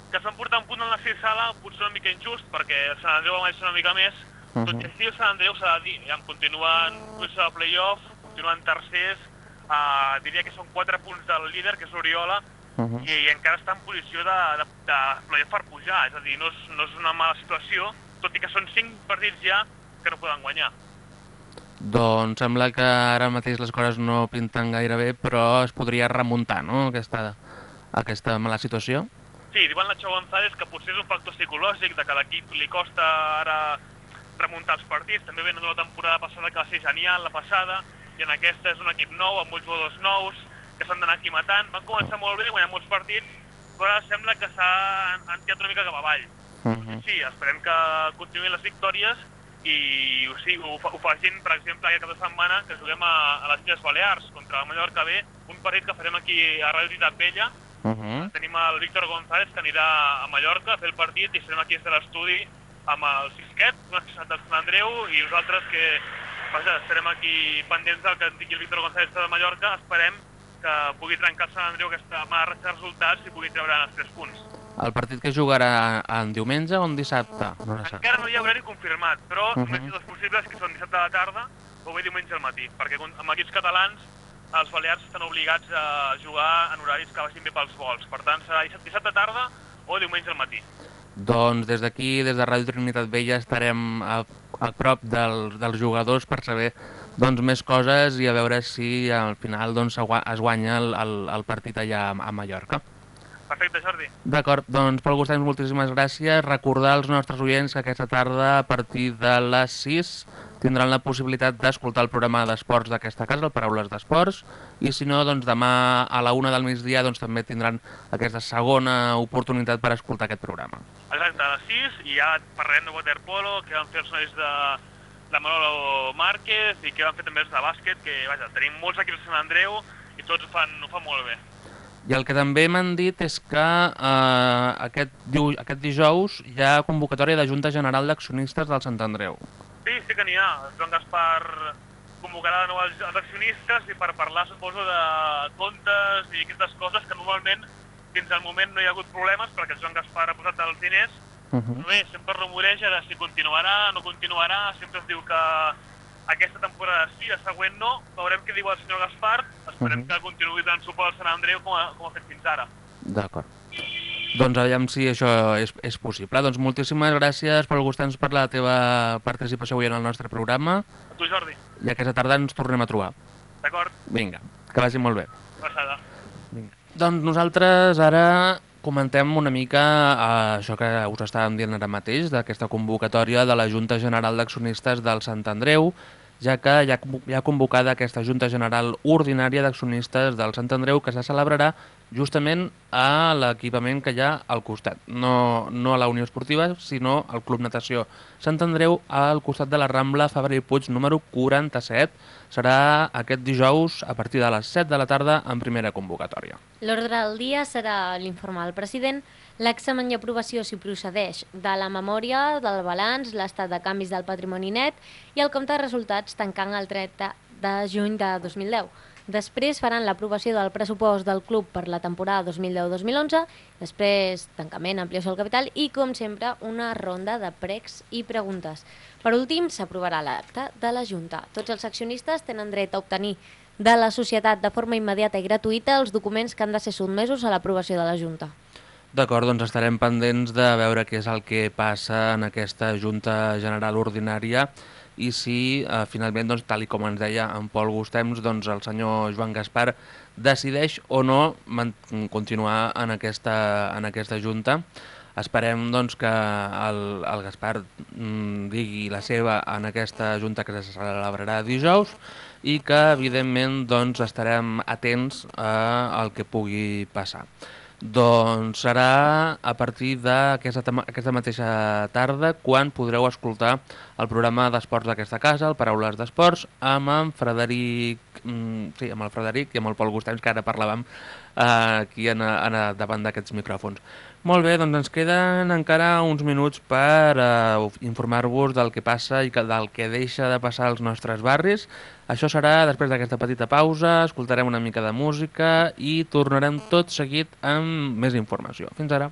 que es van portar un punt en la sala, potser una mica injust, perquè Sant Andreu va una mica més, Mhm. tot i així el Sant Andreu s'ha de dir, ja, continuen de playoff, continuen tercers, uh, diria que són 4 punts del líder, que és l'Oriola, Uh -huh. i, i encara està en posició de, de, de playoff per pujar, és a dir, no és, no és una mala situació, tot i que són 5 partits ja que no poden guanyar. Doncs sembla que ara mateix les coses no pinten gaire bé, però es podria remuntar, no?, aquesta, aquesta mala situació. Sí, diuen la Xau González que potser és un factor psicològic, de que a l'equip li costa ara remuntar els partits. També venen de la temporada passada que va ser genial, la passada, i en aquesta és un equip nou, amb molts jugadors nous, que s'han d'anar aclimatant. Van començar molt bé, guanyant molts partits, però sembla que s'han han tirat una mica cap avall. Uh -huh. Sí, esperem que continuïn les victòries i o sigui, ho, fa- ho facin, per exemple, aquest cap de setmana, que juguem a, a les Illes Balears contra el Mallorca B, un partit que farem aquí a Ràdio Ciutat Vella, Uh -huh. Tenim el Víctor González, que anirà a Mallorca a fer el partit, i estarem aquí des de l'estudi amb el Sisquet, del Sant Andreu, i nosaltres que vaja, estarem aquí pendents del que ens digui el Víctor González de Mallorca. Esperem que pugui trencar Sant Andreu aquesta mala ratxa de resultats i pugui treure els 3 punts. El partit que jugarà en diumenge o en dissabte? No. Encara no hi ha horari confirmat, però Mhm. només hi ha dos possibles, que són dissabte a la tarda o bé diumenge al matí, perquè con- amb equips catalans els balears estan obligats a jugar en horaris que vagin bé pels vols. Per tant, serà dissabte, dissabte tarda o diumenge al matí. Doncs des d'aquí, des de Ràdio Trinitat Vella, estarem a, prop del, dels jugadors per saber doncs, més coses i a veure si al final doncs, es guanya el, el, el partit allà a Mallorca. Perfecte, Jordi. D'acord, doncs Pol Gustams, moltíssimes gràcies. Recordar als nostres oients que aquesta tarda, a partir de les 6, tindran la possibilitat d'escoltar el programa d'esports d'aquesta casa, el Paraules d'Esports, i si no, doncs demà a la una del migdia doncs, també tindran aquesta segona oportunitat per escoltar aquest programa. Exacte, a les 6 i ja parlarem de waterpolo, que van fer els nois de, de Manolo Márquez i que van fer també els de bàsquet, que vaja, tenim molts equips de Sant Andreu i tots ho fan, ho fan molt bé. I el que també m'han dit és que eh, aquest, diu, aquest dijous hi ha convocatòria de Junta General d'Accionistes del Sant Andreu. Sí, sí que n'hi ha. Joan Gaspar convocarà de nou els, els accionistes i per parlar, suposo, de comptes i aquestes coses que normalment fins al moment no hi ha hagut problemes perquè el Joan Gaspar ha posat els diners. Uh -huh. Però bé, sempre rumoreja de si continuarà, no continuarà, sempre es diu que aquesta temporada sí, la següent no. Veurem què diu el senyor Gaspar. Esperem Mhm. que continuï donant suport al Sant Andreu com ha, com ha fet fins ara. D'acord. Doncs aviam si això és, és possible. Doncs moltíssimes gràcies, Pol Gustans, per la teva participació avui en el nostre programa A tu, Jordi. i aquesta tarda ens tornem a trobar. D'acord? Vinga, que vagi molt bé. Passada. Doncs nosaltres ara comentem una mica eh, això que us estàvem dient ara mateix, d'aquesta convocatòria de la Junta General d'Accionistes del Sant Andreu, ja que hi ha, hi ha convocada aquesta Junta General Ordinària d'Accionistes del Sant Andreu que se celebrarà justament a l'equipament que hi ha al costat. No, no a la Unió Esportiva, sinó al Club Natació Sant Andreu al costat de la Rambla Fabra i Puig número 47. Serà aquest dijous a partir de les 7 de la tarda en primera convocatòria. L'ordre del dia serà l'informe del president, l'examen i aprovació si procedeix de la memòria, del balanç, l'estat de canvis del patrimoni net i el compte de resultats tancant el 30 de juny de 2010. Després faran l'aprovació del pressupost del club per la temporada 2010-2011, després tancament, ampliació del capital i, com sempre, una ronda de pregs i preguntes. Per últim, s'aprovarà l'acte de la Junta. Tots els accionistes tenen dret a obtenir de la societat de forma immediata i gratuïta els documents que han de ser sotmesos a l'aprovació de la Junta. D'acord, doncs estarem pendents de veure què és el que passa en aquesta Junta General Ordinària i si eh, finalment, doncs, tal i com ens deia en Pol Gustems, doncs, el senyor Joan Gaspar decideix o no continuar en aquesta, en aquesta Junta. Esperem doncs, que el, el Gaspar mm, digui la seva en aquesta Junta que se celebrarà dijous i que, evidentment, doncs, estarem atents a el que pugui passar. Doncs serà a partir d'aquesta aquesta mateixa tarda quan podreu escoltar el programa d'esports d'aquesta casa, el Paraules d'Esports, amb en Frederic, mm, sí, amb el Frederic i amb el Pol Gustems, que ara parlàvem eh, aquí en, en, davant d'aquests micròfons. Molt bé, doncs ens queden encara uns minuts per eh, informar-vos del que passa i que, del que deixa de passar als nostres barris. Això serà després d'aquesta petita pausa, escoltarem una mica de música i tornarem tot seguit amb més informació. Fins ara.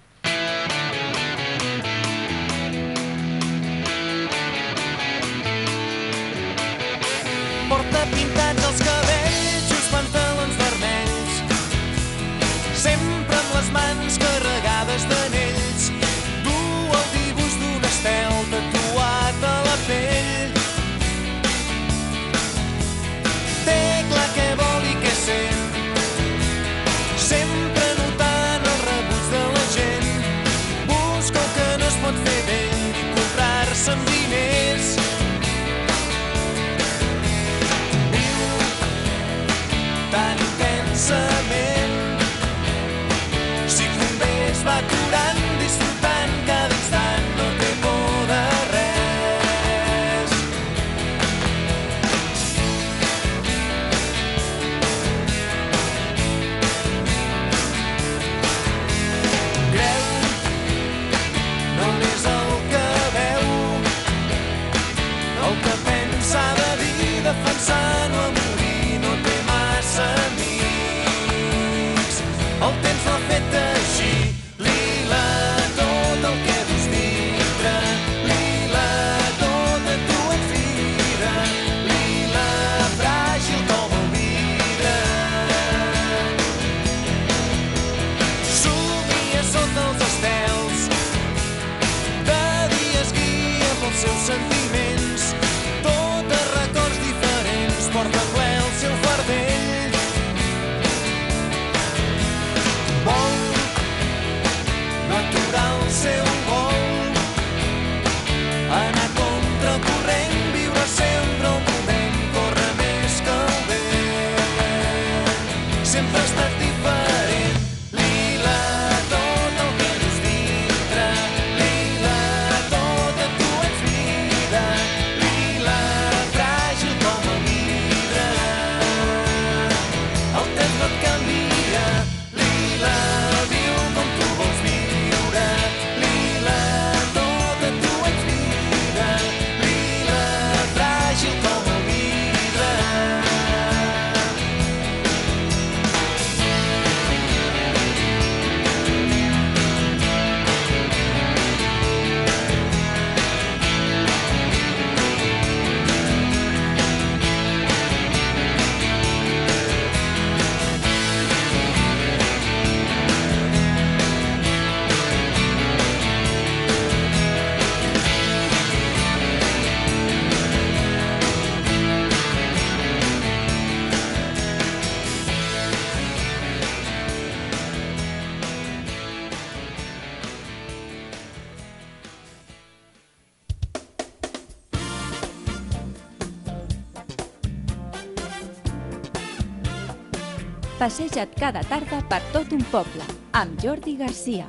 Passeja't cada tarda per tot un poble, amb Jordi Garcia.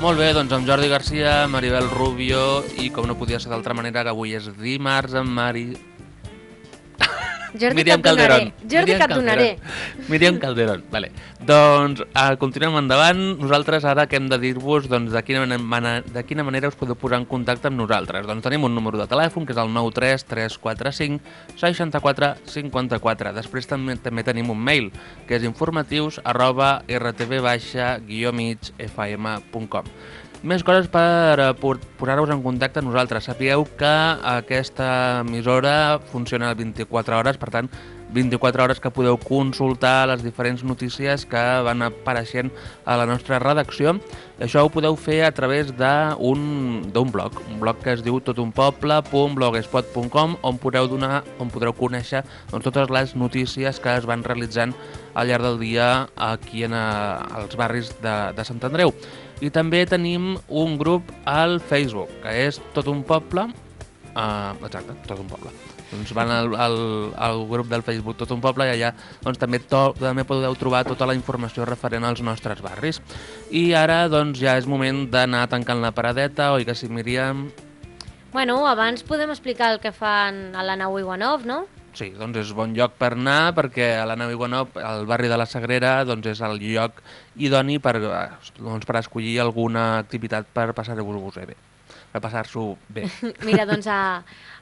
Molt bé, doncs amb Jordi Garcia, Maribel Rubio i com no podia ser d'altra manera que avui és dimarts amb Mari... Jordi donaré. Calderón. Jordi donaré. Calderón. Míriam Calderón, vale. Doncs uh, continuem endavant. Nosaltres ara que hem de dir-vos doncs, de, quina manera, de quina manera us podeu posar en contacte amb nosaltres. Doncs tenim un número de telèfon que és el 93345 64 54. Després també, també tenim un mail que és informatius arroba rtv-migfm.com més coses per eh, posar-vos en contacte amb nosaltres. Sapigueu que aquesta emissora funciona 24 hores, per tant, 24 hores que podeu consultar les diferents notícies que van apareixent a la nostra redacció. Això ho podeu fer a través d'un blog, un blog que es diu totunpoble.blogspot.com on podeu donar, on podreu conèixer doncs, totes les notícies que es van realitzant al llarg del dia aquí en, eh, als barris de, de Sant Andreu. I també tenim un grup al Facebook, que és Tot un Poble, uh, exacte, Tot un Poble. Doncs van al, al, al grup del Facebook Tot un Poble i allà doncs, també, to, també podeu trobar tota la informació referent als nostres barris. I ara doncs, ja és moment d'anar tancant la paradeta, oi que sí, Míriam? Bueno, abans podem explicar el que fan a la nau Iwanov, no? Sí, doncs és bon lloc per anar perquè a la nau Iguanov, al barri de la Sagrera, doncs és el lloc idoni per, eh, doncs, per escollir alguna activitat per passar-vos bé, per passar-s'ho bé. [laughs] Mira, doncs a,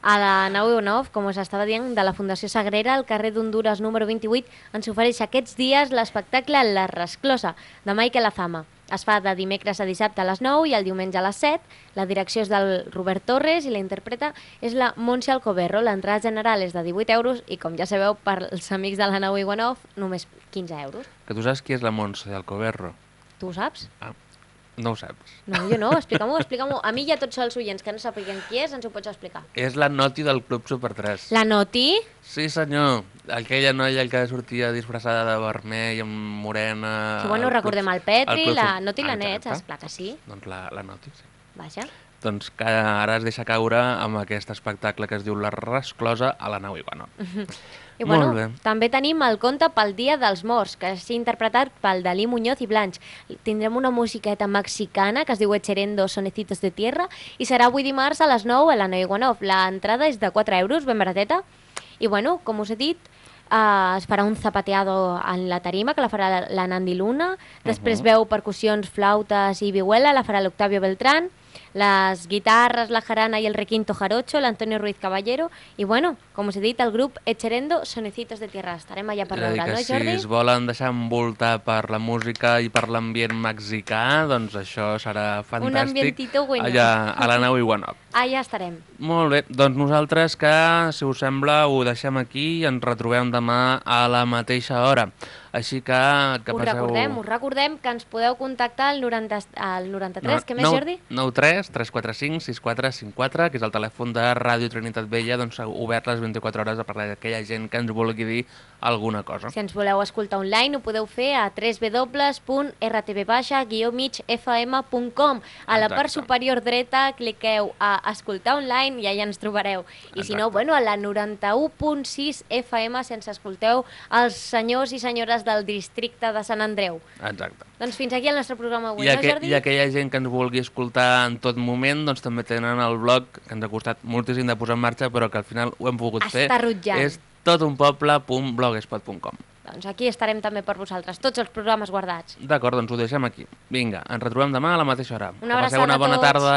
a la nau Iwanov, com us estava dient, de la Fundació Sagrera, al carrer d'Honduras número 28, ens ofereix aquests dies l'espectacle La Resclosa, de Michael Azama. Es fa de dimecres a dissabte a les 9 i el diumenge a les 7. La direcció és del Robert Torres i la interpreta és la Montse Alcoberro. L'entrada general és de 18 euros i, com ja sabeu, per als amics de la nau Iwanov, només 15 euros. Que tu saps qui és la Montse del Coberro? Tu ho saps? Ah, no ho saps. No, jo no, explica-m'ho, explica-m'ho. A mi i a tots els oients que no sàpiguen qui és, ens ho pots explicar. És la noti del Club Super 3. La Noti? Sí, senyor. Aquella noia que sortia disfressada de vermell, amb morena... Sí, bueno, recordem Club- el Petri, Club la Noti i la Ah, Nets, esclar que sí. Doncs la, la noti, sí. Vaja. Doncs que ara es deixa caure amb aquest espectacle que es diu La Resclosa a la nau Iguano. I Molt bueno, bé. també tenim el conte pel Dia dels Morts, que és interpretat pel Dalí Muñoz i Blanch. Tindrem una musiqueta mexicana que es diu Echerendo Sonecitos de Tierra i serà avui dimarts a les 9 a la Nau Iguanov. L'entrada és de 4 euros, ben barateta. I bueno, com us he dit, Uh, es farà un zapateado en la tarima, que la farà la, la Nandi Luna. Després Mhm. veu percussions, flautes i vihuela, la farà l'Octavio Beltrán. Les guitarres, la jarana i el requinto jarocho, l'Antonio Ruiz Caballero. I bueno, com us he dit, el grup Echerendo Sonecitos de Tierra. Estarem allà per veure, no, si Jordi? es volen deixar envoltar per la música i per l'ambient mexicà, doncs això serà fantàstic. ambientito bueno. Allà a la nau Iguanov. Allà estarem. Molt bé, doncs nosaltres que, si us sembla, ho deixem aquí i ens retrobem demà a la mateixa hora. Així que, que us passeu... recordem, us recordem que ens podeu contactar al, 90, al 93. Què més, nou- Jordi? 93 345 6454, que és el telèfon de Ràdio Trinitat Vella, doncs obert les 24 hores a parlar d'aquella gent que ens vulgui dir alguna cosa. Si ens voleu escoltar online, ho podeu fer a www.rtv-migfm.com. A la part Exacte. superior dreta cliqueu a escoltar online i allà ens trobareu. I si no, bueno, a la 91.6 FM si ens escolteu els senyors i senyores del districte de Sant Andreu. Exacte. Doncs fins aquí el nostre programa avui, I, no, Jordi? I aquella gent que ens vulgui escoltar en tot moment, doncs també tenen el blog, que ens ha costat moltíssim de posar en marxa, però que al final ho hem pogut fer. Està rutllant. És totunpoble.blogspot.com Doncs aquí estarem també per vosaltres, tots els programes guardats. D'acord, doncs ho deixem aquí. Vinga, ens retrobem demà a la mateixa hora. Una Que passeu una bona tarda.